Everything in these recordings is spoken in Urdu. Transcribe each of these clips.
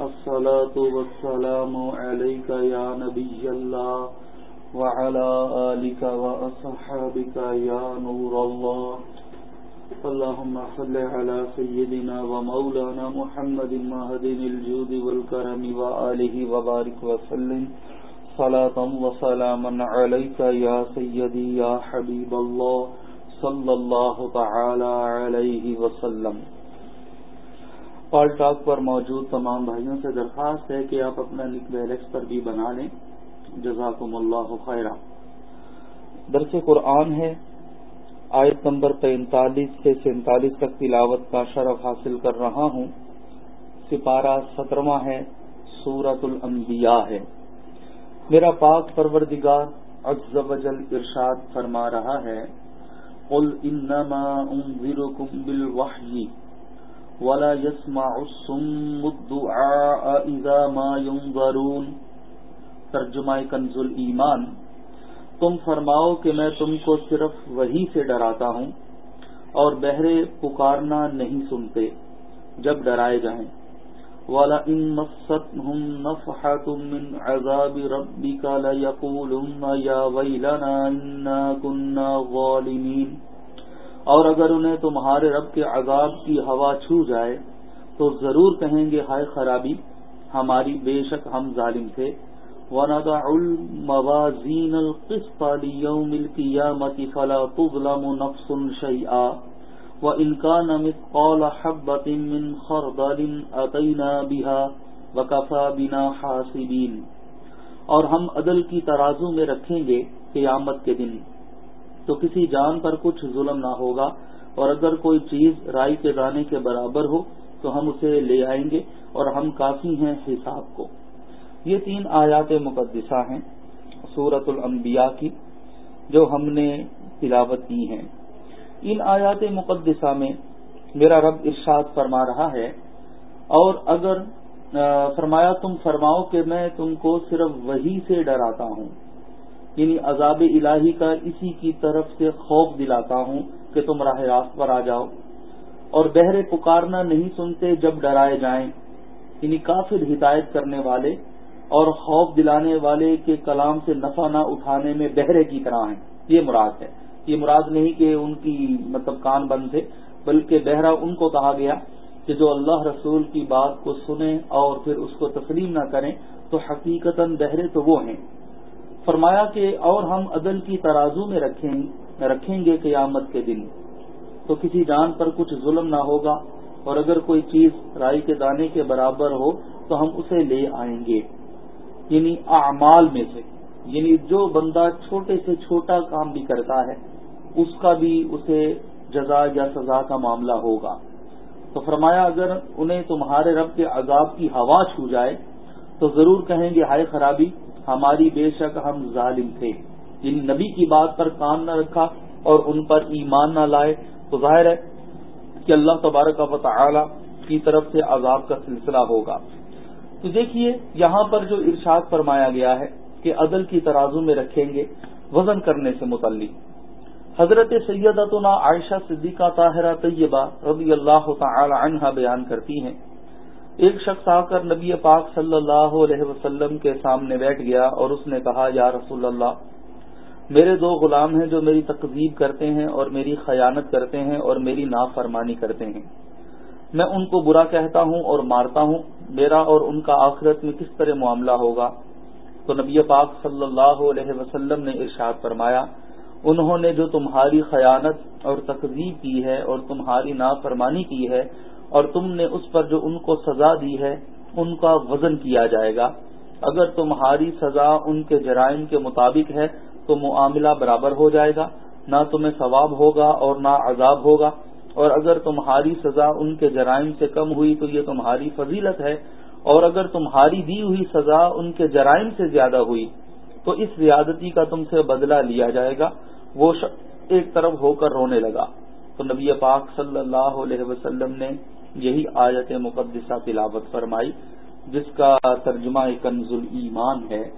الصلاة والسلام عليك يا نبي الله وعلى آلك وأصحابك يا نور الله. اللهم صل على سيدنا ومولانا محمد مهدن الجود والكرم وآله وبارك وسلم. صلاة وسلاما عليك يا سيدي يا حبيب الله. صلى الله تعالى عليه وسلم. پال ٹاک پر موجود تمام بھائیوں سے درخواست ہے کہ آپ اپنا نک بیلکس پر بھی بنا لیں۔ جزاکم اللہ خیرہ درس قرآن ہے، آیت نمبر پینتالیس سے سینتالیس تک تلاوت کا شرف حاصل کر رہا ہوں۔ سپارہ سترواں ہے سورت الانبیاء ہے۔ میرا پاک پروردگار عز و جل ارشاد فرما رہا ہے، قل انما انذرکم بالوحی۔ ولا يسمع الصم الدعاء اذا ما ينظرون۔ ترجمہ کنز ایمان، تم فرماؤ کہ میں تم کو صرف وہی سے ڈراتا ہوں اور بہرے پکارنا نہیں سنتے جب ڈرائے جائیں۔ والا ان مقصد من عذاب ربك ليقولن يا ويلنا انا كنا ظالمين۔ اور اگر انہیں تمہارے رب کے عذاب کی ہوا چھو جائے، تو ضرور کہیں گے، ہائے خرابی، ہماری بے شک ہم ظالم تھے۔ وَنَضَعُ الْمَوَازِينَ الْقِسْطَ لِيَوْمِ الْقِيَامَةِ فَلَا تُظْلَمُ نَفْسٌ شَيْئًا۔ وَإِنْ كَانَ مِثْقَالَ حَبَّةٍ مِّنْ خَرْدَلٍ أَتَيْنَا بِهَا وَكَفَى بِنَا حَاسِبِينَ۔ اور ہم عدل کی ترازو میں رکھیں گے قیامت کے دن۔ تو کسی جان پر کچھ ظلم نہ ہوگا اور اگر کوئی چیز رائی کے دانے کے برابر ہو تو ہم اسے لے آئیں گے اور ہم کافی ہیں حساب کو۔ یہ تین آیات مقدسہ ہیں سورت الانبیاء کی جو ہم نے تلاوت کی ہیں۔ ان آیات مقدسہ میں میرا رب ارشاد فرما رہا ہے، اور اگر فرمایا تم فرماؤ کہ میں تم کو صرف وہی سے ڈراتا ہوں۔ یعنی عذاب الہی کا اسی کی طرف سے خوف دلاتا ہوں کہ تم راہ راست پر آ جاؤ۔ اور بہرے پکارنا نہیں سنتے جب ڈرائے جائیں۔ یعنی کافر ہدایت کرنے والے اور خوف دلانے والے کے کلام سے نفع نہ اٹھانے میں بہرے کی طرح ہیں۔ یہ مراد ہے۔ یہ مراد نہیں کہ ان کی مطلب کان بند تھے، بلکہ بہرا ان کو کہا گیا کہ جو اللہ رسول کی بات کو سنیں اور پھر اس کو تسلیم نہ کریں تو حقیقت بہرے تو وہ ہیں۔ فرمایا کہ اور ہم عدل کی ترازو میں رکھیں رکھیں گے قیامت کے دن۔ تو کسی جان پر کچھ ظلم نہ ہوگا، اور اگر کوئی چیز رائی کے دانے کے برابر ہو، تو ہم اسے لے آئیں گے۔ یعنی اعمال میں سے یعنی جو بندہ چھوٹے سے چھوٹا کام بھی کرتا ہے، اس کا بھی اسے جزا یا سزا کا معاملہ ہوگا۔ تو فرمایا، اگر انہیں تمہارے رب کے عذاب کی ہوا چھو جائے، تو ضرور کہیں گے، ہائے خرابی ہماری بے شک ہم ظالم تھے۔ یعنی نبی کی بات پر کام نہ رکھا اور ان پر ایمان نہ لائے، تو ظاہر ہے کہ اللہ تبارک و تعالی کی طرف سے عذاب کا سلسلہ ہوگا۔ تو دیکھیے، یہاں پر جو ارشاد فرمایا گیا ہے کہ عدل کی ترازو میں رکھیں گے وزن کرنے سے متعلق۔ حضرت سیدتنا عائشہ صدیقہ طاہرہ طیبہ رضی اللہ تعالی عنہ بیان کرتی ہیں۔ ایک شخص آ کر نبی پاک صلی اللہ علیہ وسلم کے سامنے بیٹھ گیا اور اس نے کہا، یا رسول اللہ، میرے دو غلام ہیں جو میری تقزیب کرتے ہیں اور میری خیانت کرتے ہیں اور میری نافرمانی کرتے ہیں۔ میں ان کو برا کہتا ہوں اور مارتا ہوں۔ میرا اور ان کا آخرت میں کس طرح معاملہ ہوگا؟ تو نبی پاک صلی اللہ علیہ وسلم نے ارشاد فرمایا، انہوں نے جو تمہاری خیانت اور تقزیب کی ہے اور تمہاری نافرمانی کی ہے اور تم نے اس پر جو ان کو سزا دی ہے، ان کا وزن کیا جائے گا۔ اگر تمہاری سزا ان کے جرائم کے مطابق ہے، تو معاملہ برابر ہو جائے گا۔ نہ تمہیں ثواب ہوگا اور نہ عذاب ہوگا۔ اور اگر تمہاری سزا ان کے جرائم سے کم ہوئی، تو یہ تمہاری فضیلت ہے۔ اور اگر تمہاری دی ہوئی سزا ان کے جرائم سے زیادہ ہوئی، تو اس زیادتی کا تم سے بدلہ لیا جائے گا۔ وہ ایک طرف ہو کر رونے لگا۔ تو نبی پاک صلی اللہ علیہ وسلم نے یہی آیت مقدسہ تلاوت فرمائی، جس کا ترجمہ کنز ایمان ہے،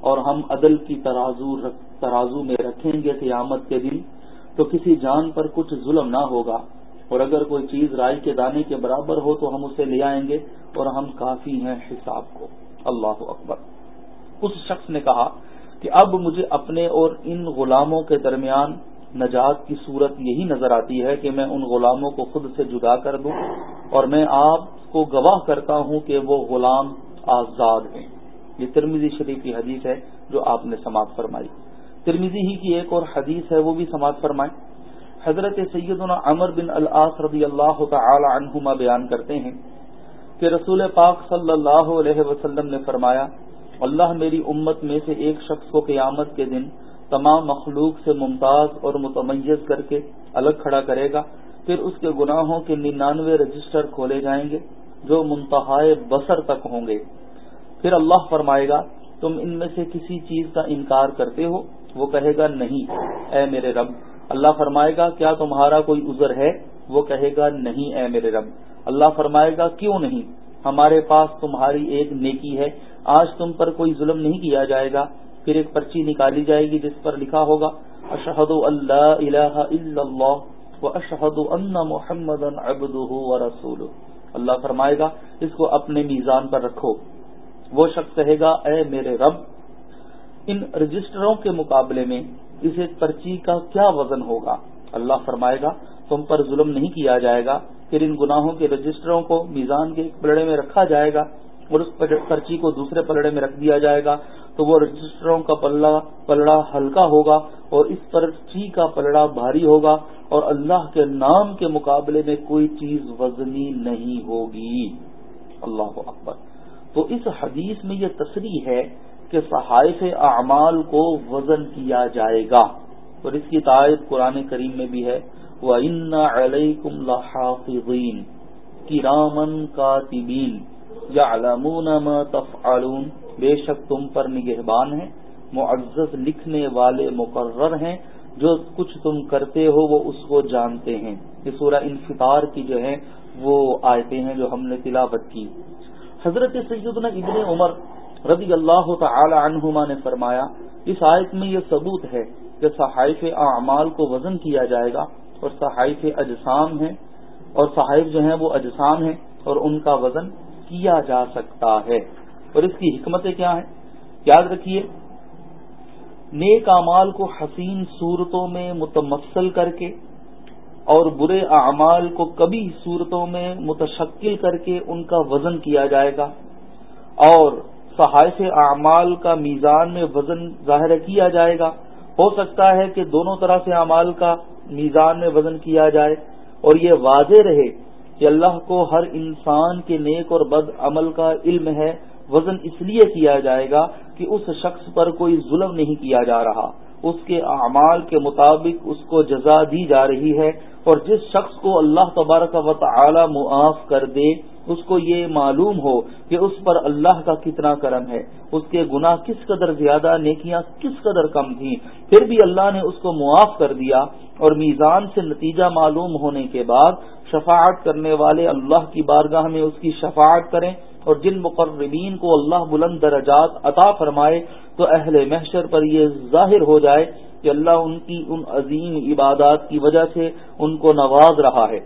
اور ہم عدل کی ترازو ترازو میں رکھیں گے قیامت کے دن، تو کسی جان پر کچھ ظلم نہ ہوگا۔ اور اگر کوئی چیز رائی کے دانے کے برابر ہو، تو ہم اسے لے آئیں گے، اور ہم کافی ہیں حساب کو۔ اللہ اکبر۔ اس شخص نے کہا کہ اب مجھے اپنے اور ان غلاموں کے درمیان نجات کی صورت یہی نظر آتی ہے کہ میں ان غلاموں کو خود سے جدا کر دوں اور میں آپ کو گواہ کرتا ہوں کہ وہ غلام آزاد ہیں۔ یہ ترمیزی شریف کی حدیث ہے جو آپ نے سماعت فرمائی۔ ترمیزی ہی کی ایک اور حدیث ہے، وہ بھی سماعت فرمائی حضرت سیدنا عمر بن العاص رضی اللہ تعالی عنہما بیان کرتے ہیں کہ رسول پاک صلی اللہ علیہ وسلم نے فرمایا، اللہ میری امت میں سے ایک شخص کو قیامت کے دن تمام مخلوق سے ممتاز اور متمیز کر کے الگ کھڑا کرے گا، پھر اس کے گناہوں کے ننانوے رجسٹر کھولے جائیں گے، جو منتہائے بسر تک ہوں گے۔ پھر اللہ فرمائے گا، تم ان میں سے کسی چیز کا انکار کرتے ہو؟ وہ کہے گا، نہیں، اے میرے رب۔ اللہ فرمائے گا، کیا تمہارا کوئی عذر ہے؟ وہ کہے گا، نہیں، اے میرے رب۔ اللہ فرمائے گا، کیوں نہیں؟ ہمارے پاس تمہاری ایک نیکی ہے، آج تم پر کوئی ظلم نہیں کیا جائے گا۔ پھر ایک پرچی نکالی جائے گی جس پر لکھا ہوگا اشہد اللہ الہ الا اللہ و اشہد ان محمد رسول اللہ فرمائے گا، اس کو اپنے میزان پر رکھو۔ وہ شخص کہے گا، اے میرے رب، ان رجسٹروں کے مقابلے میں اس ایک پرچی کا کیا وزن ہوگا؟ اللہ فرمائے گا، تم پر ظلم نہیں کیا جائے گا، پھر ان گناہوں کے رجسٹروں کو میزان کے ایک پلڑے میں رکھا جائے گا۔ اور اس پرچی کو دوسرے پلڑے میں رکھ دیا جائے گا، تو وہ رجسٹروں کا پلڑا پلڑا ہلکا ہوگا اور اس پرچی کا پلڑا بھاری ہوگا اور اللہ کے نام کے مقابلے میں کوئی چیز وزنی نہیں ہوگی۔ اللہ اکبر۔ تو اس حدیث میں یہ تصریح ہے کہ صحائف اعمال کو وزن کیا جائے گا۔ اور اس کی تائید قرآن کریم میں بھی ہے وہ ان علیکم لحافظین کرامن کاتبین یعلمون ما تفعلون۔ بے شک تم پر نگہبان ہیں، معزز لکھنے والے مقرر ہیں۔ جو کچھ تم کرتے ہو، وہ اس کو جانتے ہیں۔ یہ سورہ انفطار کی جو ہے وہ آیتیں ہیں جو ہم نے تلاوت کی۔ حضرت سیدنا ابن عمر رضی اللہ تعالی عنہما نے فرمایا، اس آیت میں یہ ثبوت ہے کہ صحائف اعمال کو وزن کیا جائے گا اور صحائف اجسام ہیں۔ اور صحائف جو ہیں، وہ اجسام ہیں اور ان کا وزن کیا جا سکتا ہے اور اس کی حکمتیں کیا ہیں؟ یاد رکھیے، نیک اعمال کو حسین صورتوں میں متمثل کر کے اور برے اعمال کو کبھی صورتوں میں متشکل کر کے ان کا وزن کیا جائے گا اور صحائف اعمال کا میزان میں وزن ظاہر کیا جائے گا۔ ہو سکتا ہے کہ دونوں طرح سے اعمال کا میزان میں وزن کیا جائے اور یہ واضح رہے کہ اللہ کو ہر انسان کے نیک اور بد عمل کا علم ہے، وزن اس لیے کیا جائے گا کہ اس شخص پر کوئی ظلم نہیں کیا جا رہا۔ اس کے اعمال کے مطابق اس کو جزا دی جا رہی ہے اور جس شخص کو اللہ تبارک و تعالی معاف کر دے، اس کو یہ معلوم ہو کہ اس پر اللہ کا کتنا کرم ہے۔ اس کے گناہ کس قدر زیادہ، نیکیاں کس قدر کم تھیں؟ پھر بھی اللہ نے اس کو معاف کر دیا اور میزان سے نتیجہ معلوم ہونے کے بعد شفاعت کرنے والے اللہ کی بارگاہ میں اس کی شفاعت کریں۔ اور جن مقربین کو اللہ بلند درجات عطا فرمائے، تو اہل محشر پر یہ ظاہر ہو جائے کہ اللہ ان کی ان عظیم عبادات کی وجہ سے ان کو نواز رہا ہے۔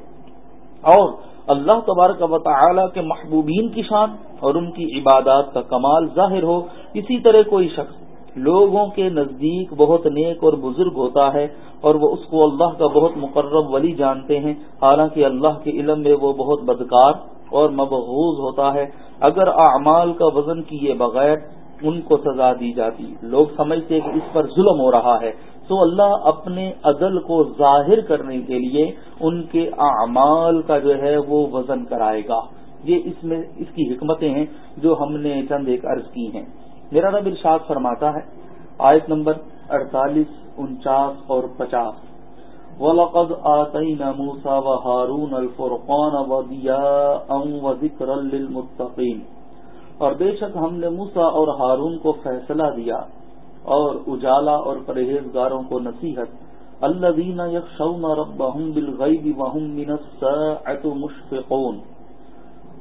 اور اللہ تبارک و تعالی کے محبوبین کی شان اور ان کی عبادات کا کمال ظاہر ہو، اسی طرح کوئی شخص لوگوں کے نزدیک بہت نیک اور بزرگ ہوتا ہے اور وہ اس کو اللہ کا بہت مقرب ولی جانتے ہیں، حالانکہ اللہ کے علم میں وہ بہت بدکار اور مبغوض ہوتا ہے۔ اگر اعمال کا وزن کیے بغیر ان کو سزا دی جاتی۔ لوگ سمجھتے کہ اس پر ظلم ہو رہا ہے۔ تو اللہ اپنے عدل کو ظاہر کرنے کے لیے ان کے اعمال کا جو ہے وہ وزن کرائے گا۔ یہ اس میں اس کی حکمتیں ہیں جو ہم نے چند ایک عرض کی ہیں۔ میرا رب ارشاد فرماتا ہے، آیت نمبر اڑتالیس، انچاس اور پچاس۔ وَلَقَدْ آتَيْنَا مُوسَى وَهَارُونَ الْفُرْقَانَ وَضِيَاءً وَذِكْرًا لِلْمُتَّقِينَ اور بے شک ہم نے موسا اور ہارون کو فیصلہ دیا اور اجالا اور پرہیزگاروں کو نصیحت اللہ دینا یکشون رب بالغیب وهم من الساعة مشفقون۔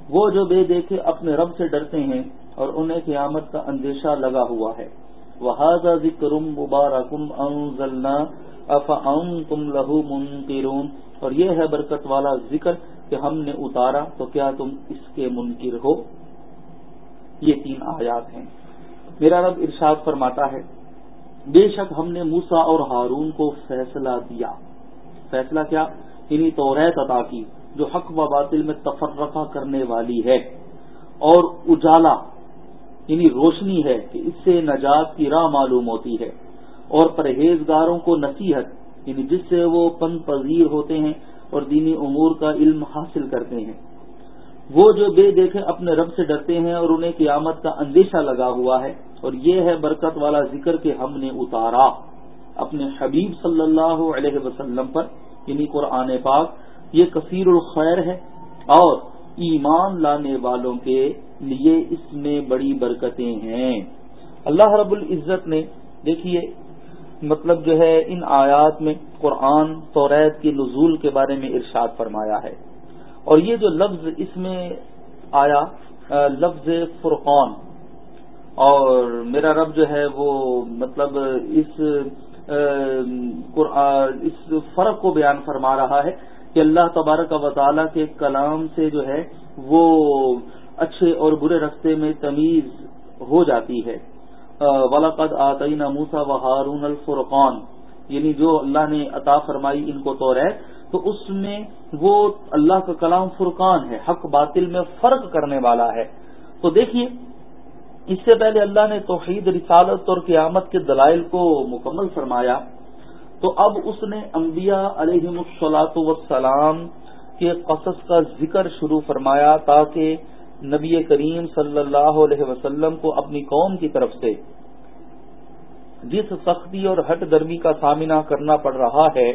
وہ جو بے دیکھے اپنے رب سے ڈرتے ہیں اور انہیں قیامت کا اندیشہ لگا ہوا ہے۔ وہذا ذکر مبارکم انزلنا افانتم له منکرون اور یہ ہے برکت والا ذکر کہ ہم نے اتارا، تو کیا تم اس کے منکر ہو؟ یہ تین آیات ہیں۔ میرا رب ارشاد فرماتا ہے، بے شک ہم نے موسا اور ہارون کو فیصلہ دیا۔ فیصلہ کیا؟ انہیں توریت عطا کی، جو حق و باطل میں تفرقہ کرنے والی ہے۔ اور اجالا یعنی روشنی ہے کہ اس سے نجات کی راہ معلوم ہوتی ہے اور پرہیزگاروں کو نصیحت یعنی جس سے وہ پن پذیر ہوتے ہیں اور دینی امور کا علم حاصل کرتے ہیں۔ وہ جو بے دیکھے اپنے رب سے ڈرتے ہیں اور انہیں قیامت کا اندیشہ لگا ہوا ہے۔ اور یہ ہے برکت والا ذکر کہ ہم نے اتارا۔ اپنے حبیب صلی اللہ علیہ وسلم پر یعنی قرآن پاک، یہ کثیر الخیر ہے۔ اور ایمان لانے والوں کے لیے اس میں بڑی برکتیں ہیں۔ اللہ رب العزت نے دیکھیے مطلب جو ہے، ان آیات میں قرآن، توریت کی نزول کے بارے میں ارشاد فرمایا ہے۔ اور یہ جو لفظ، اس میں آیا لفظ فرقان۔ اور میرا رب جو ہے، وہ مطلب اس اس فرق کو بیان فرما رہا ہے کہ اللہ تبارک و تعالیٰ کے کلام سے جو ہے، وہ اچھے اور برے رستے میں تمیز ہو جاتی ہے۔ ولاقد آتعین موسا و ہارون الفرقان۔ یعنی جو اللہ نے عطا فرمائی ان کو تو رہ تو اس میں وہ اللہ کا کلام فرقان ہے، حق باطل میں فرق کرنے والا ہے۔ تو دیکھیے، اس سے پہلے اللہ نے توحید، رسالت اور قیامت کے دلائل کو مکمل فرمایا۔ تو اب اس نے انبیاء علیہ السلاط وسلام کے قصص کا ذکر شروع فرمایا تاکہ نبی کریم صلی اللہ علیہ وسلم کو اپنی قوم کی طرف سے جس سختی اور ہٹ گرمی کا سامنا کرنا پڑ رہا ہے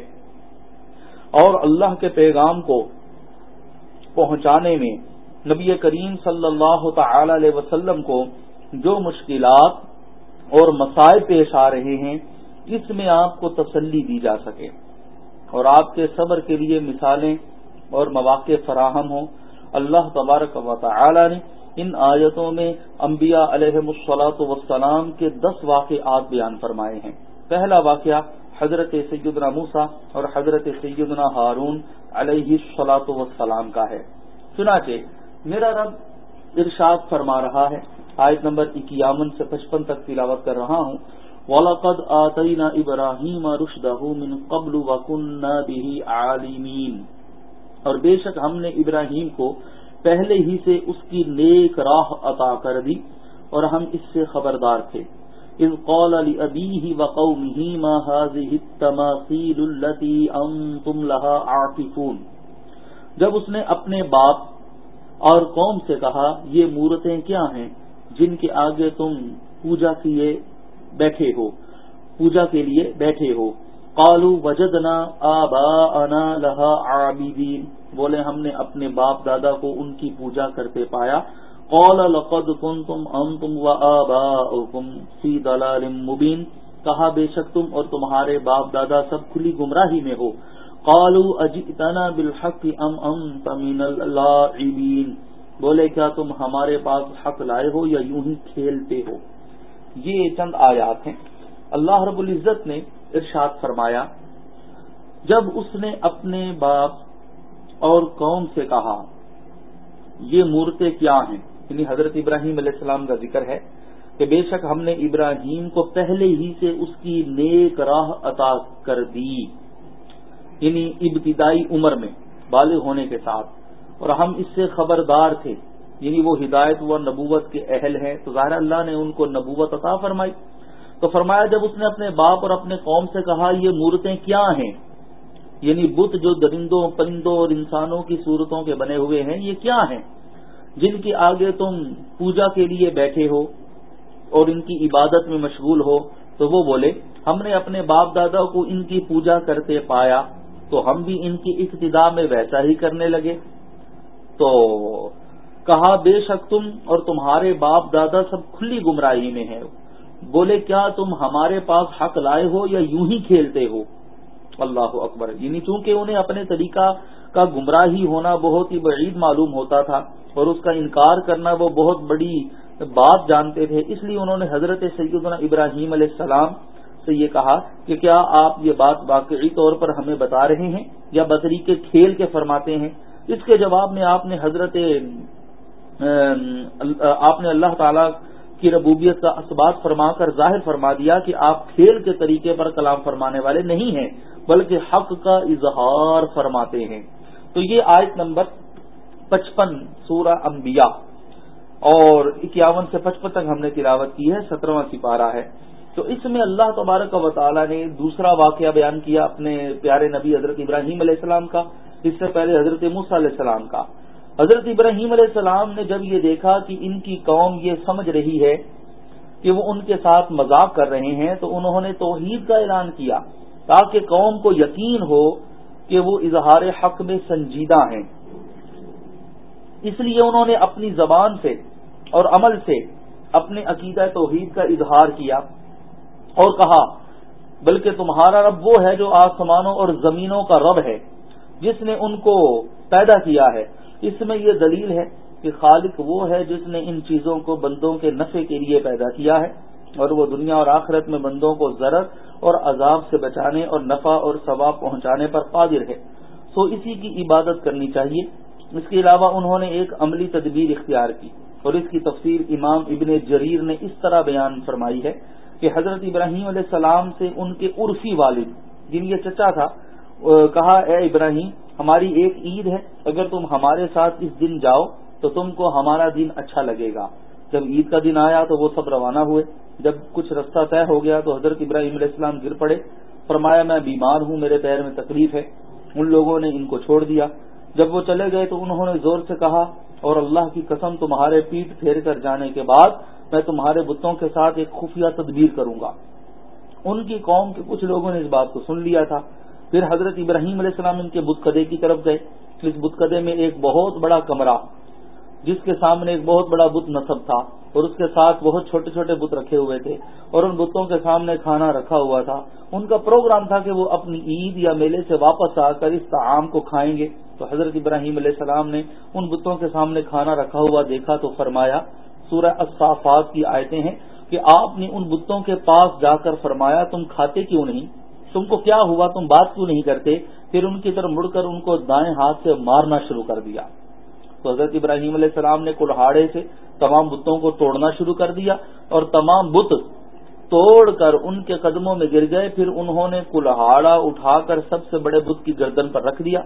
اور اللہ کے پیغام کو پہنچانے میں نبی کریم صلی اللہ تعالی علیہ وسلم کو جو مشکلات اور مسائل پیش آ رہے ہیں، اس میں آپ کو تسلی دی جا سکے۔ اور آپ کے صبر کے لیے مثالیں اور مواقع فراہم ہوں۔ اللہ تبارک و تعالی نے ان آیتوں میں انبیاء علیہ مسلاط وسلام کے دس واقعات بیان فرمائے ہیں۔ پہلا واقعہ حضرت سیدنا موسا اور حضرت سیدنا ہارون علیہ سلاۃ وسلام کا ہے۔ چنانچہ میرا رب ارشاد فرما رہا ہے۔ آیت نمبر اکیامن سے پچپن تک تلاوت کر رہا ہوں۔ ولاقد آتینا ابراہیم رشدہ من قبل وکن به عالمین اور بے شک ہم نے ابراہیم کو پہلے ہی سے اس کی نیک راہ عطا کر دی اور ہم اس سے خبردار تھے۔ اذ قال لأبيه وقومه ما هذه التماثيل التي انتم لها عاكفون جب اس نے اپنے باپ اور قوم سے کہا، یہ مورتیں کیا ہیں؟ جن کے آگے تم پوجا کیے بیٹھے ہو، پوجا کے لیے بیٹھے ہو۔ قالو وجدنا آباءنا لها عابدین۔ بولے، ہم نے اپنے باپ دادا کو ان کی پوجا کرتے پایا۔ قال، لقد كنتم انتم وآباؤكم في ضلال مبين کہا، بے شک تم اور تمہارے باپ دادا سب کھلی گمراہی میں ہو۔ قالوا، اجئتنا بالحق ام انت من اللاعبين بولے، کیا تم ہمارے پاس حق لائے ہو یا یوں ہی کھیلتے ہو؟ یہ چند آیات ہیں۔ اللہ رب العزت نے ارشاد فرمایا، جب اس نے اپنے باپ اور قوم سے کہا، یہ مورتیں کیا ہیں؟ یعنی حضرت ابراہیم علیہ السلام کا ذکر ہے کہ بے شک ہم نے ابراہیم کو پہلے ہی سے اس کی نیک راہ عطا کر دی یعنی ابتدائی عمر میں، بالغ ہونے کے ساتھ۔ اور ہم اس سے خبردار تھے یعنی وہ ہدایت و نبوت کے اہل ہیں۔ تو ظاہر اللہ نے ان کو نبوت عطا فرمائی۔ تو فرمایا جب اس نے اپنے باپ اور اپنے قوم سے کہا یہ مورتیں کیا ہیں؟ یعنی بت جو درندوں پرندوں اور انسانوں کی صورتوں کے بنے ہوئے ہیں، یہ کیا ہیں؟ جن کے آگے تم پوجا کے لیے بیٹھے ہو اور ان کی عبادت میں مشغول ہو، تو وہ بولے، ہم نے اپنے باپ دادا کو ان کی پوجا کرتے پایا، تو ہم بھی ان کی ابتدا میں ویسا ہی کرنے لگے۔ تو کہا، بے شک تم اور تمہارے باپ دادا سب کھلی گمراہی میں ہے بولے، کیا تم ہمارے پاس حق لائے ہو یا یوں ہی کھیلتے ہو؟ اللہ اکبر۔ یعنی چونکہ انہیں اپنے طریقہ کا گمراہی ہونا بہت ہی بعید معلوم ہوتا تھا اور اس کا انکار کرنا وہ بہت بڑی بات جانتے تھے، اس لیے انہوں نے حضرت سیدنا ابراہیم علیہ السلام سے یہ کہا کہ کیا آپ یہ بات واقعی طور پر ہمیں بتا رہے ہیں یا بطری کے کھیل کے فرماتے ہیں؟ اس کے جواب میں آپ نے حضرت آپ نے اللہ تعالی کی ربوبیت کا اسبات فرما کر ظاہر فرما دیا کہ آپ کھیل کے طریقے پر کلام فرمانے والے نہیں ہیں، بلکہ حق کا اظہار فرماتے ہیں۔ تو یہ آیت نمبر پچپن سورہ انبیاء اور اکیاون سے پچپن تک ہم نے تلاوت کی ہے، سترواں سپارہ ہے۔ تو اس میں اللہ تبارک و تعالیٰ نے دوسرا واقعہ بیان کیا اپنے پیارے نبی حضرت ابراہیم علیہ السلام کا، اس سے پہلے حضرت موسیٰ علیہ السلام کا۔ حضرت ابراہیم علیہ السلام نے جب یہ دیکھا کہ ان کی قوم یہ سمجھ رہی ہے کہ وہ ان کے ساتھ مذاق کر رہے ہیں، تو انہوں نے توحید کا اعلان کیا تاکہ قوم کو یقین ہو کہ وہ اظہار حق میں سنجیدہ ہیں۔ اس لیے انہوں نے اپنی زبان سے اور عمل سے اپنے عقیدہ توحید کا اظہار کیا اور کہا، بلکہ تمہارا رب وہ ہے جو آسمانوں اور زمینوں کا رب ہے، جس نے ان کو پیدا کیا ہے۔ اس میں یہ دلیل ہے کہ خالق وہ ہے جس نے ان چیزوں کو بندوں کے نفع کے لیے پیدا کیا ہے اور وہ دنیا اور آخرت میں بندوں کو ضرر اور عذاب سے بچانے اور نفع اور ثواب پہنچانے پر قادر ہے۔ سو اسی کی عبادت کرنی چاہیے۔ اس کے علاوہ انہوں نے ایک عملی تدبیر اختیار کی اور اس کی تفسیر امام ابن جریر نے اس طرح بیان فرمائی ہے کہ حضرت ابراہیم علیہ السلام سے ان کے عرفی والد، جن یہ چچا تھا کہا، اے ابراہیم ہماری ایک عید ہے، اگر تم ہمارے ساتھ اس دن جاؤ تو تم کو ہمارا دن اچھا لگے گا۔ جب عید کا دن آیا تو وہ سب روانہ ہوئے۔ جب کچھ رستہ طے ہو گیا تو حضرت ابراہیم علیہ السلام گر پڑے۔ فرمایا، میں بیمار ہوں، میرے پیر میں تکلیف ہے۔ ان لوگوں نے ان کو چھوڑ دیا۔ جب وہ چلے گئے تو انہوں نے زور سے کہا، اور اللہ کی قسم، تمہارے پیٹ پھیر کر جانے کے بعد میں تمہارے بتوں کے ساتھ ایک خفیہ تدبیر کروں گا۔ ان کی قوم کے کچھ لوگوں نے اس بات کو سن لیا تھا۔ پھر حضرت ابراہیم علیہ السلام ان کے بتقدے کی طرف گئے۔ اس بتقدے میں ایک بہت بڑا کمرہ، جس کے سامنے ایک بہت بڑا بت نصب تھا اور اس کے ساتھ بہت چھوٹے چھوٹے بت رکھے ہوئے تھے اور ان بتوں کے سامنے کھانا رکھا ہوا تھا۔ ان کا پروگرام تھا کہ وہ اپنی عید یا میلے سے واپس آ کر اس تعام کو کھائیں گے۔ تو حضرت ابراہیم علیہ السلام نے ان بتوں کے سامنے کھانا رکھا ہوا دیکھا تو فرمایا، سورہ الصافات کی آیتیں ہیں کہ آپ نے ان بتوں کے پاس جا کر فرمایا، تم کھاتے کیوں نہیں؟ تم کو کیا ہوا؟ تم بات کیوں نہیں کرتے؟ پھر ان کی طرف مڑ کر ان کو دائیں ہاتھ سے مارنا شروع کر دیا۔ تو حضرت ابراہیم علیہ السلام نے کلہاڑے سے تمام بتوں کو توڑنا شروع کر دیا اور تمام بت توڑ کر ان کے قدموں میں گر گئے۔ پھر انہوں نے کلہاڑا اٹھا کر سب سے بڑے بت کی گردن پر رکھ دیا۔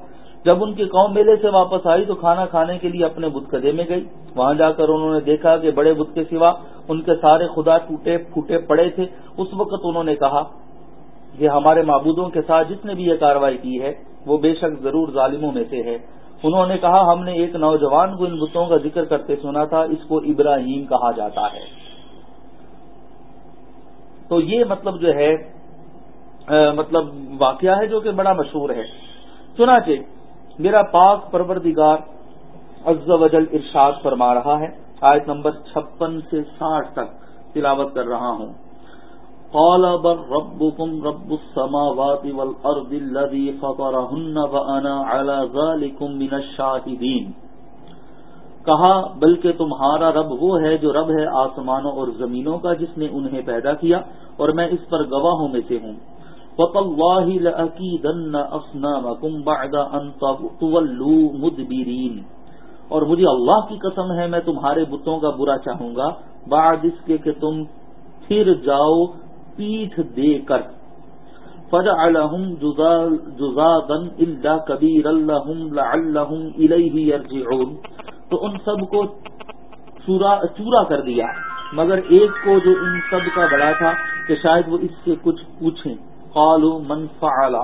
جب ان کی قوم میلے سے واپس آئی تو کھانا کھانے کے لیے اپنے بت قدے میں گئی۔ وہاں جا کر انہوں نے دیکھا کہ بڑے بت کے سوا ان کے سارے خدا ٹوٹے پھوٹے پڑے تھے۔ اس وقت انہوں نے کہا کہ ہمارے معبودوں کے ساتھ جس نے بھی یہ کاروائی کی ہے، وہ بے شک ضرور ظالموں میں سے ہے۔ انہوں نے کہا، ہم نے ایک نوجوان کو ان بتوں کا ذکر کرتے سنا تھا، اس کو ابراہیم کہا جاتا ہے۔ تو یہ مطلب جو ہے مطلب واقعہ ہے جو کہ بڑا مشہور ہے۔ چنانچہ، میرا پاک پروردگار عز و جل ارشاد فرما رہا ہے۔ آیت نمبر چھپن سے ساٹھ تک تلاوت کر رہا ہوں۔ قال بل ربكم رب السماوات والارض الذي فطرهن وانا على ذلكم من الشاهدين۔ کہا، بلکہ تمہارا رب وہ ہے جو رب ہے آسمانوں اور زمینوں کا جس نے انہیں پیدا کیا، اور میں اس پر گواہوں میں سے ہوں۔ فَتَاللَّهِ لَأَكِيدَنَّ أَصْنَامَكُمْ بَعْدَ أَن تُوَلُّوا مُدْبِرِينَ۔ اور مجھے اللہ کی قسم ہے، میں تمہارے بتوں کا برا چاہوں گا۔ بعد اس کے کہ تم پھر جاؤ پیٹھ دے کر۔ فَجَعَلَهُمْ جُزَادًا إِلَّا كَبِيرًا لَهُمْ لَعَلَّهُمْ إِلَيْهِ يَرْجِعُونَ۔ تو ان سب کو چورا کر دیا۔ مگر ایک کو جو ان سب کا بڑا تھا کہ شاید وہ اس سے کچھ پوچھیں۔ قالوا من فعل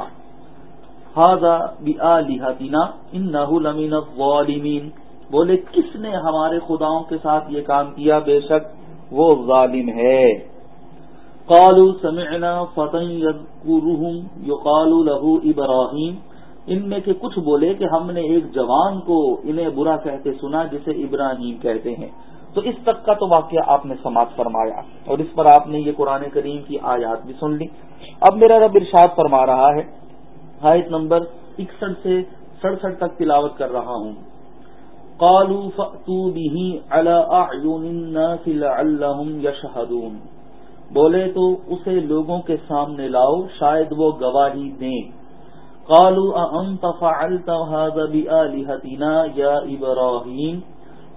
هذا بآلهتنا انه لمن الظالمين۔ بولے، کس نے ہمارے خداؤں کے ساتھ یہ کام کیا؟ بے شک وہ ظالم ہے۔ قالوا سمعنا فتى يذكرهم يقال له ابراهيم ان میں کے کچھ بولے کہ ہم نے ایک جوان کو انہیں برا کہتے سنا جسے ابراہیم کہتے ہیں۔ تو اس تک کا تو واقعہ آپ نے سماعت فرمایا، اور اس پر آپ نے یہ قرآن کریم کی آیات بھی سن لی۔ اب میرا رب ارشاد فرما رہا ہے، آیت نمبر اکسٹھ سے سڑسٹھ تک تلاوت کر رہا ہوں۔ قالوا فأتوا به على اعين الناس لعلهم يشهدون بولے تو اسے لوگوں کے سامنے لاؤ، شاید وہ گواہی دیں۔ قالوا انت فعلت هذا يا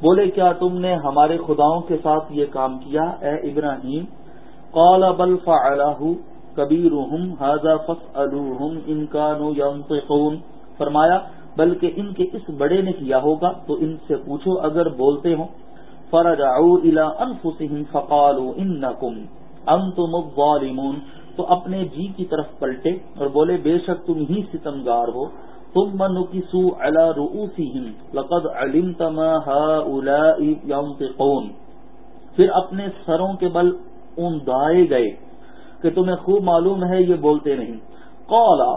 بولے، کیا تم نے ہمارے خداؤں کے ساتھ یہ کام کیا؟ اے ابراہیم، قال بل فعله كبيرهم هذا فاسالوهم ان كانوا ينطقون فرمایا، بلکہ ان کے اس بڑے نے کیا ہوگا؟ تو ان سے پوچھو، اگر بولتے ہوں۔ فرجعوا الى انفسهم فقالوا انکم۔ انتم الظالمون، تو اپنے جی کی طرف پلٹے اور بولے، بے شک تم ہی ستمگار ہو۔ تم منکسو علی رؤوسهم لقد علمت ما هؤلاء ينطقون پھر اپنے سروں کے بل اندائے گئے کہ تمہیں خوب معلوم ہے، یہ بولتے نہیں۔ قالا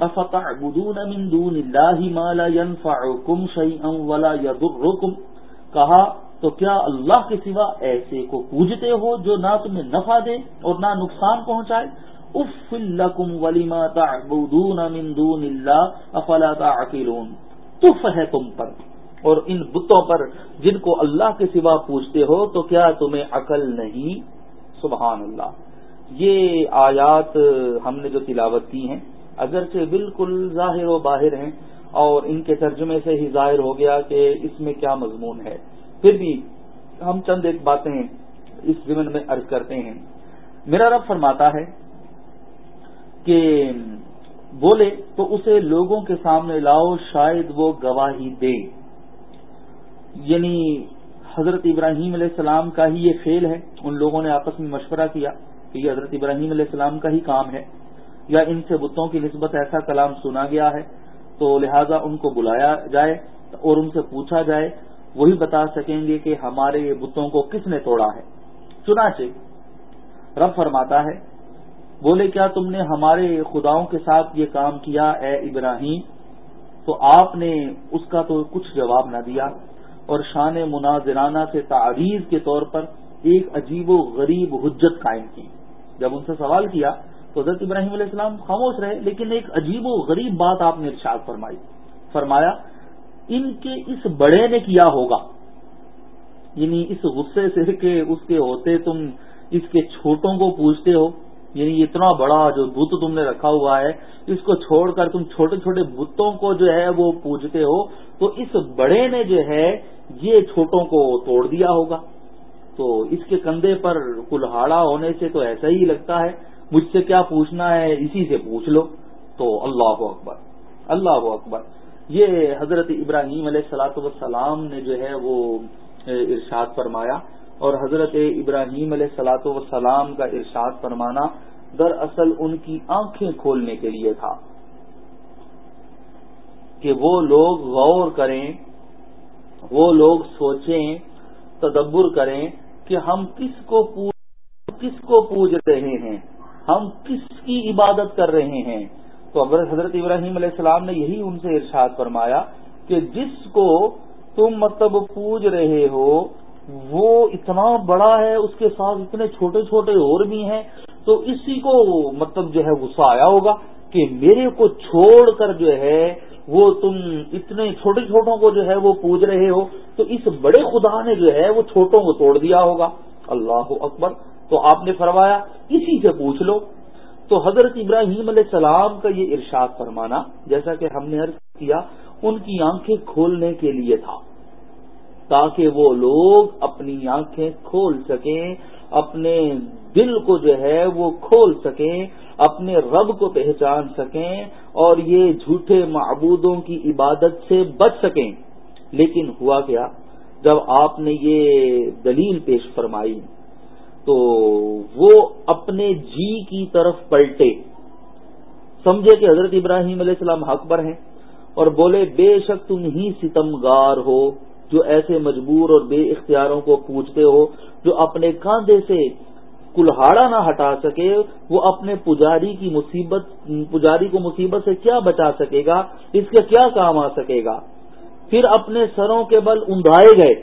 افتعبدون من دون اللہ ما لا ينفعكم شيئا ولا يضركم کہا تو کیا اللہ کے سوا ایسے کو پوجتے ہو جو نہ تمہیں نفع دے اور نہ نقصان پہنچائے؟ اف لکم ولما تعبدون من دون اللہ افلا تعقلون؟ تف ہے تم پر۔ اور ان بتوں پر جن کو اللہ کے سوا پوچھتے ہو تو کیا تمہیں عقل نہیں؟ سبحان اللہ۔ یہ آیات ہم نے جو تلاوت کی ہیں، اگرچہ بالکل ظاہر و باہر ہیں، اور ان کے ترجمے سے ہی ظاہر ہو گیا کہ اس میں کیا مضمون ہے۔ پھر بھی ہم چند ایک باتیں اس زمن میں عرض کرتے ہیں۔ میرا رب فرماتا ہے کہ بولے تو اسے لوگوں کے سامنے لاؤ، شاید وہ گواہی دے۔ یعنی حضرت ابراہیم علیہ السلام کا ہی یہ فیل ہے۔ ان لوگوں نے آپس میں مشورہ کیا کہ یہ حضرت ابراہیم علیہ السلام کا ہی کام ہے۔ یا ان سے بتوں کی نسبت ایسا کلام سنا گیا ہے تو لہذا ان کو بلایا جائے اور ان سے پوچھا جائے وہی بتا سکیں گے کہ ہمارے بتوں کو کس نے توڑا ہے۔ چنانچہ رب فرماتا ہے، بولے، کیا تم نے ہمارے خداؤں کے ساتھ یہ کام کیا اے ابراہیم؟ تو آپ نے اس کا تو کچھ جواب نہ دیا۔ اور شان مناظرانہ سے تعریض کے طور پر ایک عجیب و غریب حجت قائم کی۔ جب ان سے سوال کیا تو حضرت ابراہیم علیہ السلام خاموش رہے، لیکن ایک عجیب و غریب بات آپ نے ارشاد فرمائی۔ فرمایا ان کے اس بڑے نے کیا ہوگا؟ یعنی اس غصے سے کہ اس کے ہوتے تم اس کے چھوٹوں کو پوچھتے ہو یعنی اتنا بڑا جو بت تم نے رکھا ہوا ہے، اس کو چھوڑ کر تم چھوٹے چھوٹے بتوں کو جو ہے وہ پوجتے ہو، تو اس بڑے نے جو ہے یہ چھوٹوں کو توڑ دیا ہوگا۔ تو اس کے کندھے پر کلہاڑا ہونے سے تو ایسا ہی لگتا ہے، مجھ سے کیا پوچھنا ہے، اسی سے پوچھ لو۔ تو اللہ اکبر اللہ اکبر۔ یہ حضرت ابراہیم علیہ السلاۃ وسلام نے جو ہے وہ ارشاد فرمایا اور حضرت ابراہیم علیہ سلاۃ وسلام کا ارشاد فرمانا دراصل ان کی آنکھیں کھولنے کے لیے تھا کہ وہ لوگ غور کریں، وہ لوگ سوچیں، تدبر کریں کہ ہم کس کو پوج کس کو پوج رہے ہیں، ہم کس کی عبادت کر رہے ہیں تو حضرت ابراہیم علیہ السلام نے یہی ان سے ارشاد فرمایا کہ جس کو تم مطلب پوج رہے ہو، وہ اتنا بڑا ہے، اس کے ساتھ اتنے چھوٹے چھوٹے اور بھی ہیں، تو اسی کو مطلب جو ہے غصہ آیا ہوگا کہ میرے کو چھوڑ کر جو ہے وہ تم اتنے چھوٹے چھوٹوں کو جو ہے وہ پوج رہے ہو، تو اس بڑے خدا نے جو ہے وہ چھوٹوں کو توڑ دیا ہوگا۔ اللہ اکبر۔ تو آپ نے فرمایا، اسی سے پوچھ لو۔ تو حضرت ابراہیم علیہ السلام کا یہ ارشاد فرمانا، جیسا کہ ہم نے عرض کیا، ان کی آنکھیں کھولنے کے لیے تھا، تاکہ وہ لوگ اپنی آنکھیں کھول سکیں، اپنے دل کو جو ہے وہ کھول سکیں، اپنے رب کو پہچان سکیں، اور یہ جھوٹے معبودوں کی عبادت سے بچ سکیں۔ لیکن ہوا کیا، جب آپ نے یہ دلیل پیش فرمائی تو وہ اپنے جی کی طرف پلٹے۔ سمجھے کہ حضرت ابراہیم علیہ السلام حق پر ہیں اور بولے، بے شک تم ہی ستمگار ہو جو ایسے مجبور اور بے اختیاروں کو پوچھتے ہو، جو اپنے کاندھے سے کلہاڑا نہ ہٹا سکے، وہ اپنے پجاری کی مصیبت، پجاری کو مصیبت سے کیا بچا سکے گا؟ اس کے کیا کام آ سکے گا؟ پھر اپنے سروں کے بل اندھائے گئے۔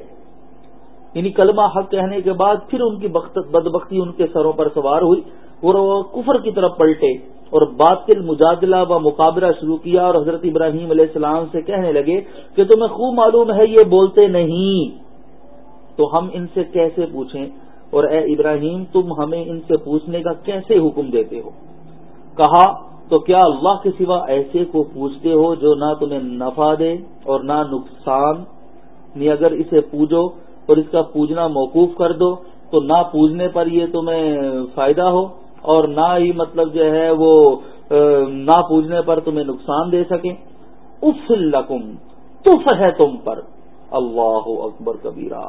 یعنی کلمہ حق کہنے کے بعد پھر ان کی بدبختی ان کے سروں پر سوار ہوئی اور وہ کفر کی طرف پلٹے اور باطل مجادلہ و مقابلہ شروع کیا اور حضرت ابراہیم علیہ السلام سے کہنے لگے کہ تمہیں خوب معلوم ہے یہ بولتے نہیں۔ تو ہم ان سے کیسے پوچھیں؟ اور اے ابراہیم، تم ہمیں ان سے پوچھنے کا کیسے حکم دیتے ہو؟ کہا، تو کیا اللہ کے سوا ایسے کو پوچھتے ہو جو نہ تمہیں نفع دے اور نہ نقصان؟ نہیں اگر اسے پوجو اور اس کا پوجنا موقوف کر دو تو نہ پوجنے پر یہ تمہیں فائدہ ہو اور نہ ہی مطلب جو ہے وہ نہ پوجنے پر تمہیں نقصان دے سکیں اف لکم، تف ہے تم پر۔ اللہ اکبر کبیرہ۔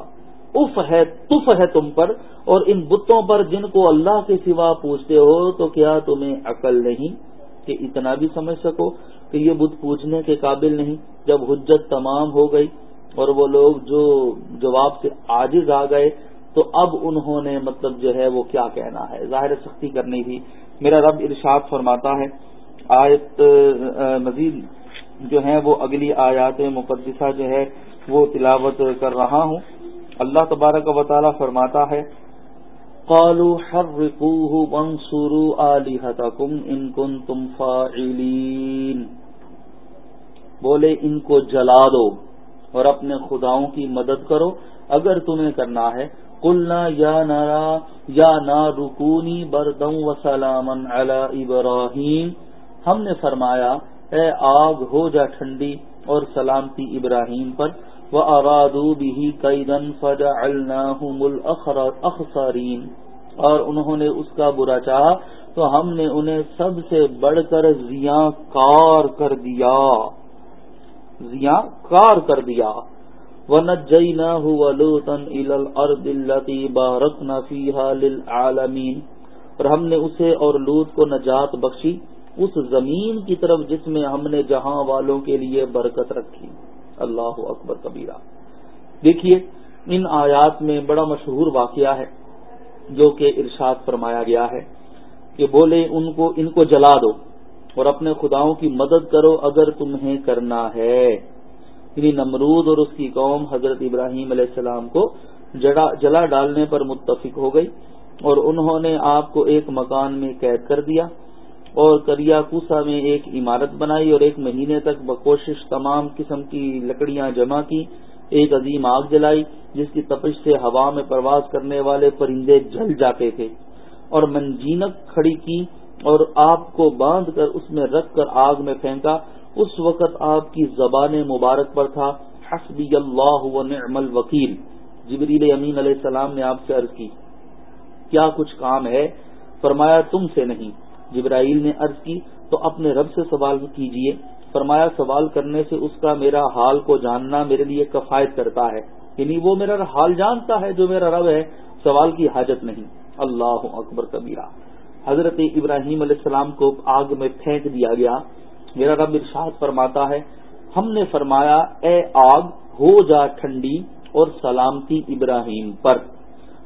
اف ہے، تف ہے تم پر۔ اور ان بتوں پر جن کو اللہ کے سوا پوچھتے ہو تو کیا تمہیں عقل نہیں کہ اتنا بھی سمجھ سکو کہ یہ بت پوچھنے کے قابل نہیں؟ جب حجت تمام ہو گئی اور وہ لوگ جو جواب سے عاجز آ گئے تو اب انہوں نے مطلب جو ہے وہ کیا کہنا ہے؟ ظاہر سختی کرنی تھی۔ میرا رب ارشاد فرماتا ہے۔ آیت مزید جو ہے وہ اگلی آیات مقدسہ جو ہے وہ تلاوت کر رہا ہوں۔ اللہ تبارک و تعالی فرماتا ہے، قالوا حرقوه وانصروا آلهتكم ان كنتم فاعلين بولے، ان کو جلا دو۔ اور اپنے خداؤں کی مدد کرو۔ اگر تمہیں کرنا ہے قلنا یا نارا یا نا رکونی بردم و سلامن ابراہیم۔ ہم نے فرمایا، اے آگ، ہو جا ٹھنڈی اور سلامتی ابراہیم پر۔ وہ ارادو بھی کئی دن فجا اخسارین اور انہوں نے اس کا برا چاہا، تو ہم نے انہیں سب سے بڑھ کر زیاں کار کر دیا۔ کار کر دیا۔ اور ہم نے اسے اور لوت کو نجات بخشی، اس زمین کی طرف جس میں ہم نے جہاں والوں کے لیے برکت رکھی۔ اللہ اکبر کبیرہ۔ دیکھیے، ان آیات میں بڑا مشہور واقعہ ہے، جو کہ ارشاد فرمایا گیا ہے کہ بولے، ان کو ان کو جلا دو۔ اور اپنے خداؤں کی مدد کرو اگر تمہیں کرنا ہے۔ یعنی نمرود اور اس کی قوم حضرت ابراہیم علیہ السلام کو جلا ڈالنے پر متفق ہو گئی اور انہوں نے آپ کو ایک مکان میں قید کر دیا اور کریا کوسا میں ایک عمارت بنائی اور ایک مہینے تک بکوشش تمام قسم کی لکڑیاں جمع کی، ایک عظیم آگ جلائی جس کی تپش سے ہوا میں پرواز کرنے والے پرندے جل جاتے تھے اور منجینک کھڑی کی اور آپ کو باندھ کر اس میں رکھ کر آگ میں پھینکا، اس وقت آپ کی زبان مبارک پر تھا۔ حسبی اللہ و نعم الوکیل۔ جبریل امین علیہ السلام نے آپ سے عرض کی، کیا کچھ کام ہے؟ فرمایا، تم سے نہیں۔ جبرائیل نے عرض کی، تو اپنے رب سے سوال کیجیے۔ فرمایا، سوال کرنے سے اس کا میرا حال کو جاننا میرے لیے کفایت کرتا ہے۔ یعنی وہ میرا حال جانتا ہے جو میرا رب ہے۔ سوال کی حاجت نہیں۔ اللہ اکبر کبیرہ۔ حضرت ابراہیم علیہ السلام کو آگ میں پھینک دیا گیا۔ میرا رب ارشاد فرماتا ہے، ہم نے فرمایا، اے آگ، ہو جا ٹھنڈی اور سلامتی ابراہیم پر۔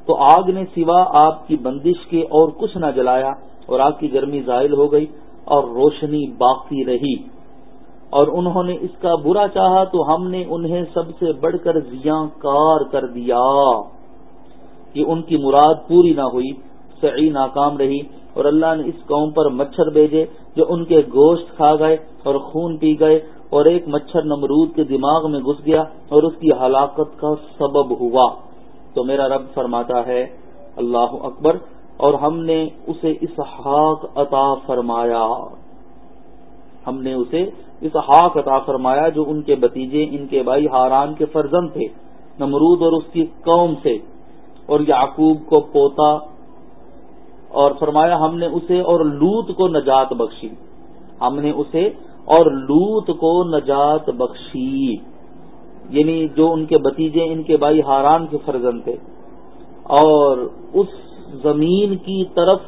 تو آگ نے سوا آپ کی بندش کے اور کچھ نہ جلایا اور آگ کی گرمی زائل ہو گئی اور روشنی باقی رہی۔ اور انہوں نے اس کا برا چاہا تو ہم نے انہیں سب سے بڑھ کر زیاں کار کر دیا۔ کہ ان کی مراد پوری نہ ہوئی، سعی ناکام رہی۔ اور اللہ نے اس قوم پر مچھر بھیجے جو ان کے گوشت کھا گئے اور خون پی گئے اور ایک مچھر نمرود کے دماغ میں گھس گیا اور اس کی ہلاکت کا سبب ہوا۔ تو میرا رب فرماتا ہے، اللہ اکبر، اور ہم نے اسے اسحاق عطا فرمایا۔ ہم نے اسے اسحاق عطا فرمایا جو ان کے بتیجے، ان کے بھائی ہاران کے فرزند تھے، نمرود اور اس کی قوم سے۔ اور یعقوب کو پوتا اور فرمایا ہم نے اسے اور لوت کو نجات بخشی۔ ہم نے اسے اور لوت کو نجات بخشی۔ یعنی جو ان کے بتیجے، ان کے بھائی ہاران کے فرزند تھے۔ اور اس زمین کی طرف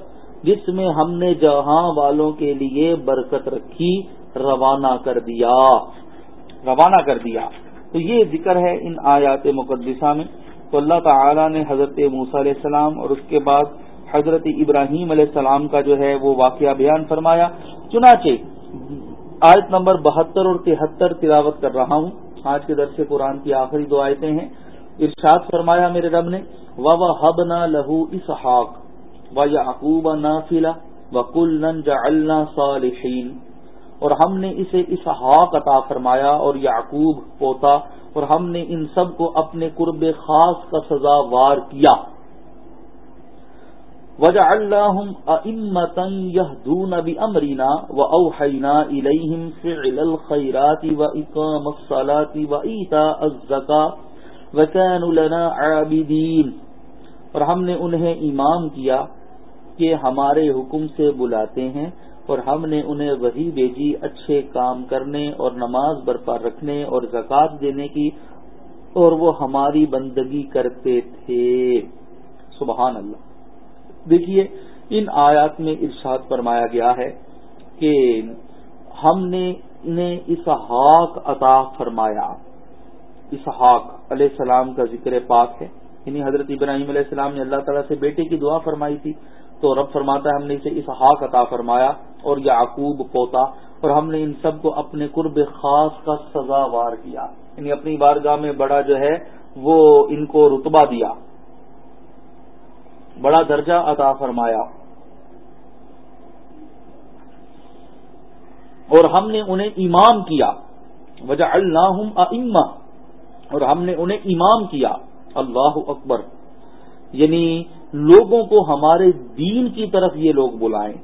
جس میں ہم نے جہاں والوں کے لیے برکت رکھی، روانہ کر دیا۔ روانہ کر دیا۔ تو یہ ذکر ہے ان آیات مقدسہ میں۔ تو اللہ تعالی نے حضرت موسیٰ علیہ السلام اور اس کے بعد حضرت ابراہیم علیہ السلام کا جو ہے وہ واقعہ بیان فرمایا۔ چنانچہ آیت نمبر بہتر اور تہتر تلاوت کر رہا ہوں۔ آج کے درس قرآن کی آخری دو آیتیں ہیں۔ ارشاد فرمایا میرے رب نے و ہب نہ لہو اسحاق و یعقوب نافلا و کل صالحین اور ہم نے اسے اسحاق عطا فرمایا اور یعقوب پوتا، اور ہم نے ان سب کو اپنے قرب خاص کا سزاوار کیا۔ وجہ اللہ امتن یہ دون ابی امرینا و اوحینا الہم فعل الخیراتی و اقام الصلاتی و ایتا الزکا وکان لنا عابدین اور ہم نے انہیں امام کیا کہ ہمارے حکم سے بلاتے ہیں اور ہم نے انہیں وہی بھیجی اچھے کام کرنے اور نماز برپا رکھنے اور زکوٰۃ دینے کی اور وہ ہماری بندگی کرتے تھے. سبحان اللہ. دیکھیے، ان آیات میں ارشاد فرمایا گیا ہے کہ ہم نے انہیں اسحاق عطا فرمایا۔ اسحاق علیہ السلام کا ذکر پاک ہے۔ یعنی حضرت ابراہیم علیہ السلام نے اللہ تعالیٰ سے بیٹے کی دعا فرمائی تھی۔ تو رب فرماتا ہے، ہم نے اسے اسحاق عطا فرمایا اور یعقوب پوتا اور ہم نے ان سب کو اپنے قرب خاص کا سزاوار کیا۔ یعنی اپنی بارگاہ میں بڑا جو ہے، وہ ان کو رتبہ دیا۔ بڑا درجہ عطا فرمایا۔ اور ہم نے انہیں امام کیا۔ وجہ اللہ اور ہم نے انہیں امام کیا۔ اللہ اکبر۔ یعنی لوگوں کو ہمارے دین کی طرف یہ لوگ بلائیں۔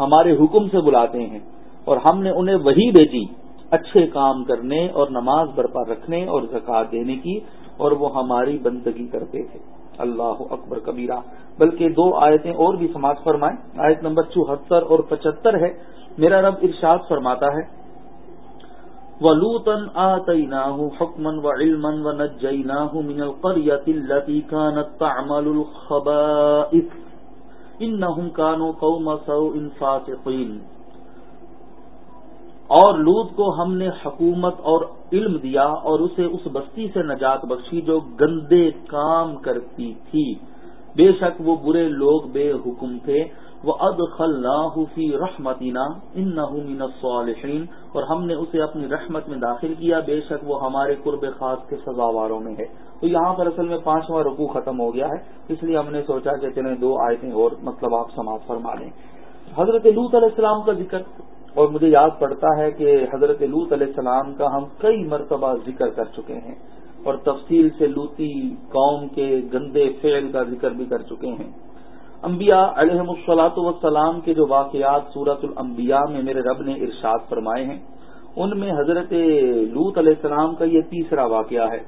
ہمارے حکم سے بلاتے ہیں۔ اور ہم نے انہیں وہی بیچی اچھے کام کرنے اور نماز برپا رکھنے اور زکات دینے کی۔ اور وہ ہماری بندگی کرتے تھے۔ اللہ اکبر کبیرہ۔ بلکہ دو آیتیں اور بھی سماج فرمائیں۔ آیت نمبر چوہتر اور پچہتر ہے۔ میرا رب ارشاد فرماتا ہے، ولوطا آتيناه حكما وعلما ونجيناه من القرية التي كانت تعمل الخبائث إنهم كانوا قوم سوء فاسقين۔ اور لوت کو ہم نے حکومت اور علم دیا اور اسے اس بستی سے نجات بخشی جو گندے کام کرتی تھی۔ بے شک وہ برے لوگ بے حکم تھے۔ وہ اد خلافی رحمتینہ ان نہ صالحین اور ہم نے اسے اپنی رحمت میں داخل کیا۔ بے شک وہ ہمارے قرب خاص کے سزاواروں میں ہے۔ تو یہاں پر اصل میں پانچواں رکو ختم ہو گیا ہے۔ اس لیے ہم نے سوچا کہ چلیں دو آیتیں اور مطلب آپ سماعت فرما لیں۔ حضرت لوت علیہ السلام کا ذکر اور مجھے یاد پڑتا ہے کہ حضرت لوت علیہ السلام کا ہم کئی مرتبہ ذکر کر چکے ہیں اور تفصیل سے لوتی قوم کے گندے فعل کا ذکر بھی کر چکے ہیں۔ انبیاء علیہ السلاۃ وسلام کے جو واقعات سورت الانبیاء میں میرے رب نے ارشاد فرمائے ہیں، ان میں حضرت لوت علیہ السلام کا یہ تیسرا واقعہ ہے۔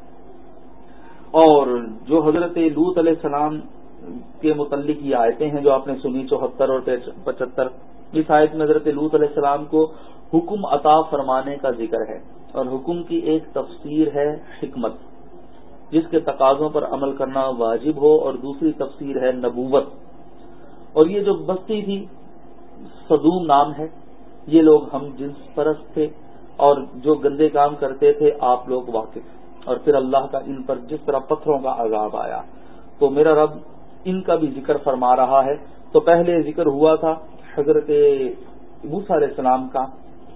اور جو حضرت لوت علیہ السلام کے متعلق یہ آیتیں ہیں جو آپ نے سنی چوہتر اور پچہتر اس آیت میں حضرت لوت علیہ السلام کو حکم عطا فرمانے کا ذکر ہے اور حکم کی ایک تفسیر ہے حکمت، جس کے تقاضوں پر عمل کرنا واجب ہو اور دوسری تفسیر ہے نبوت۔ اور یہ جو بستی تھی، صدوم نام ہے، یہ لوگ ہم جنس پرست تھے اور جو گندے کام کرتے تھے، آپ لوگ واقف۔ اور پھر اللہ کا ان پر جس طرح پتھروں کا عذاب آیا، تو میرا رب ان کا بھی ذکر فرما رہا ہے۔ تو پہلے ذکر ہوا تھا حضرت موسا علیہ السلام کا،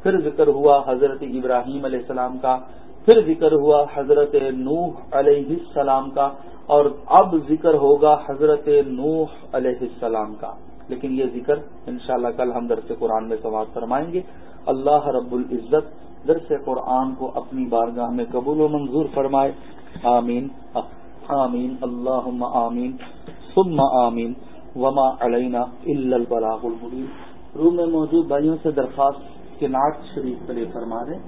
پھر ذکر ہوا حضرت ابراہیم علیہ السلام کا، پھر ذکر ہوا حضرت نوح علیہ السلام کا، اور اب ذکر ہوگا حضرت نوح علیہ السلام کا۔ لیکن یہ ذکر انشاءاللہ کل ہم درس قرآن میں سوال فرمائیں گے۔ اللہ رب العزت درس قرآن کو اپنی بارگاہ میں قبول و منظور فرمائے۔ آمین۔ آمین۔ اللہ آمین۔ ثم آمین۔ وما علینا البلاغ المبین۔ روم میں موجود بھائیوں سے درخواست کے نعت شریف پر فرما دیں۔